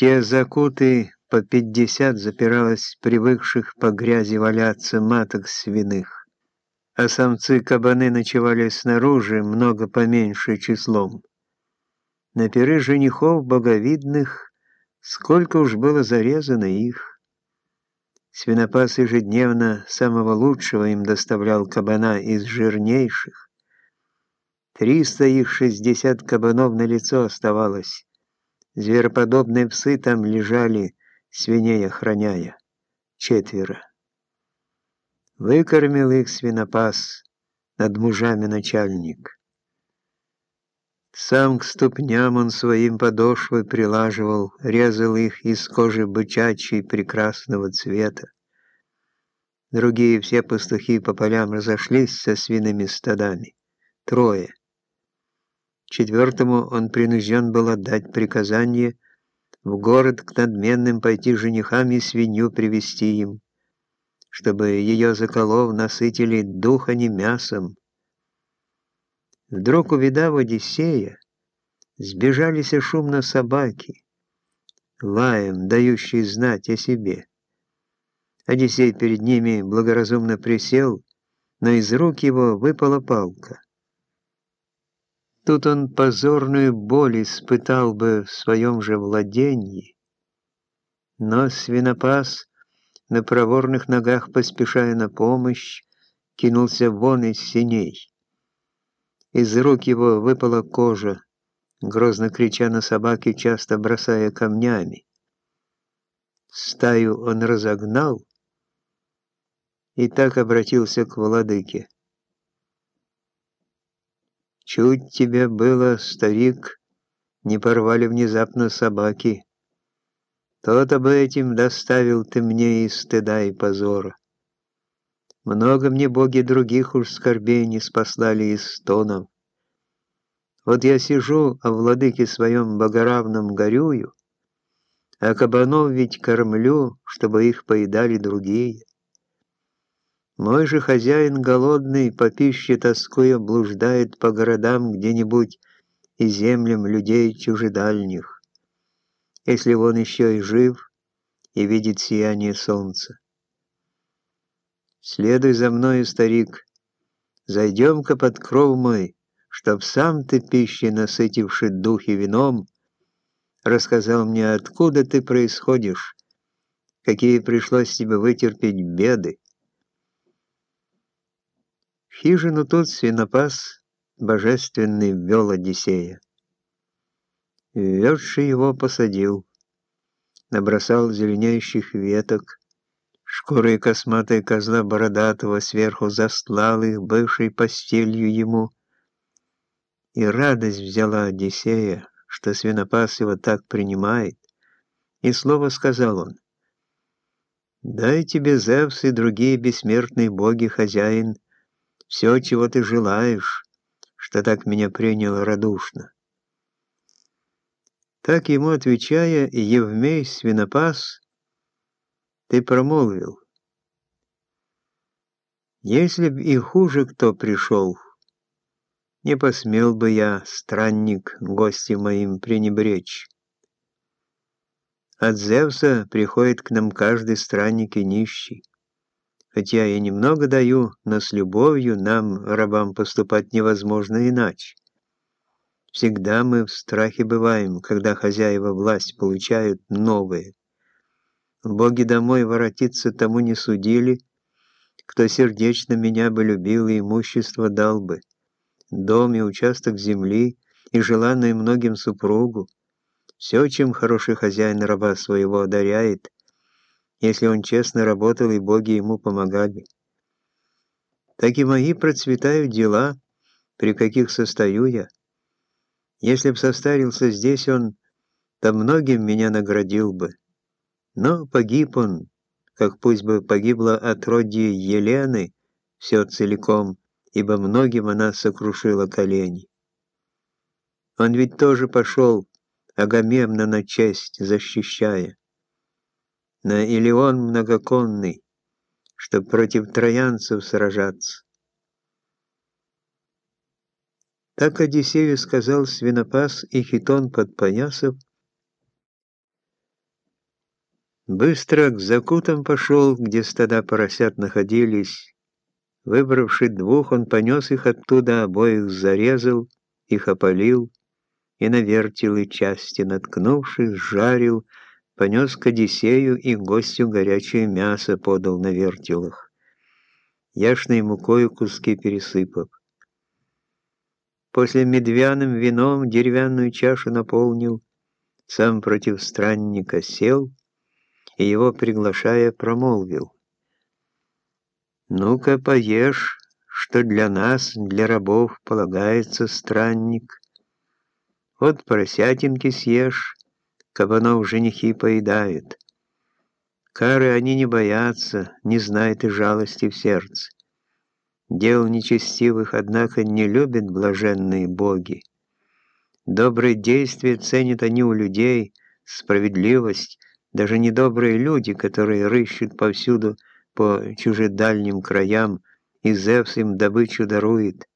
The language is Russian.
те закуты по пятьдесят запиралось привыкших по грязи валяться маток свиных, а самцы-кабаны ночевали снаружи много поменьше числом. На пиры женихов боговидных сколько уж было зарезано их. Свинопас ежедневно самого лучшего им доставлял кабана из жирнейших. Триста их шестьдесят кабанов на лицо оставалось. Звероподобные псы там лежали, свиней охраняя. Четверо. Выкормил их свинопас, над мужами начальник. Сам к ступням он своим подошвой прилаживал, резал их из кожи бычачьей прекрасного цвета. Другие все пастухи по полям разошлись со свиными стадами. Трое. Четвертому он принужден был отдать приказание в город к надменным пойти женихам и свинью привести им, чтобы ее заколов насытили духа не мясом. Вдруг, увидав Одиссея, сбежались шумно собаки, лаем, дающие знать о себе. Одиссей перед ними благоразумно присел, но из рук его выпала палка. Тут он позорную боль испытал бы в своем же владении. Но свинопас, на проворных ногах поспешая на помощь, кинулся вон из синей. Из рук его выпала кожа, грозно крича на собаки, часто бросая камнями. Стаю он разогнал и так обратился к владыке. Чуть тебе было, старик, не порвали внезапно собаки. То-то бы этим доставил ты мне и стыда, и позора. Много мне боги других уж скорбей не спаслали из стонов. Вот я сижу, а владыке своем богоравном горюю, а кабанов ведь кормлю, чтобы их поедали другие. Мой же хозяин голодный, по пище тоскуя, блуждает по городам где-нибудь и землям людей чужедальних, если он еще и жив и видит сияние солнца. Следуй за мною, старик, зайдем-ка под кров мой, чтоб сам ты пищей насытивший духи вином, рассказал мне, откуда ты происходишь, какие пришлось тебе вытерпеть беды. Хижину тут свинопас божественный ввел Одиссея. Введший его посадил, набросал зеленеющих веток, шкурой косматой козла бородатого сверху застлал их, бывшей постелью ему, и радость взяла Одиссея, что свинопас его так принимает, и слово сказал он, «Дай тебе, Зевс и другие бессмертные боги, хозяин, — все, чего ты желаешь, что так меня принял радушно. Так ему отвечая, Евмей Свинопас, ты промолвил. Если б и хуже кто пришел, не посмел бы я, странник, гости моим пренебречь. От Зевса приходит к нам каждый странник и нищий. Хотя я немного даю, но с любовью нам, рабам, поступать невозможно иначе. Всегда мы в страхе бываем, когда хозяева власть получают новые. Боги домой воротиться тому не судили, кто сердечно меня бы любил и имущество дал бы, дом и участок земли, и желанное многим супругу, все, чем хороший хозяин раба своего одаряет, если он честно работал и боги ему помогали. Так и мои процветают дела, при каких состою я. Если б состарился здесь он, то многим меня наградил бы. Но погиб он, как пусть бы погибла отродье Елены, все целиком, ибо многим она сокрушила колени. Он ведь тоже пошел, Агамемна на честь защищая на Илион многоконный, чтоб против троянцев сражаться. Так Одиссею сказал свинопас и хитон подпоясов, Быстро к закутам пошел, где стада поросят находились. Выбравши двух, он понес их оттуда, обоих зарезал, их опалил и на вертелы части наткнувшись, жарил, понес к Одиссею и гостю горячее мясо подал на вертелах, яшной мукою куски пересыпав. После медвяным вином деревянную чашу наполнил, сам против странника сел и его, приглашая, промолвил. «Ну-ка, поешь, что для нас, для рабов, полагается странник. Вот поросятинки съешь, кабанов женихи поедают. Кары они не боятся, не знают и жалости в сердце. Дел нечестивых, однако, не любят блаженные боги. Добрые действия ценят они у людей, справедливость, даже недобрые люди, которые рыщут повсюду по чужедальним краям, и Зевс им добычу дарует.